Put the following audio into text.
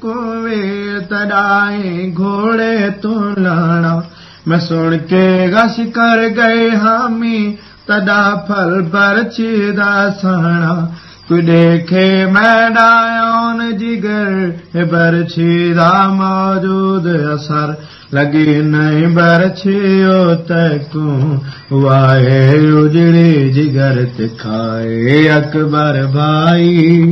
کوے تڑائیں گھوڑے تو لانا میں سن کے گش کر گئے حامی تدا پھل پر چیدہ سانا جگر برچھیدہ موجود اثر لگی نہیں برچھیو تکوں وائے اجڑی جگر تکھائے اکبر بھائی